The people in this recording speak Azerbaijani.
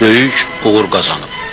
böyük uğur qazanıb.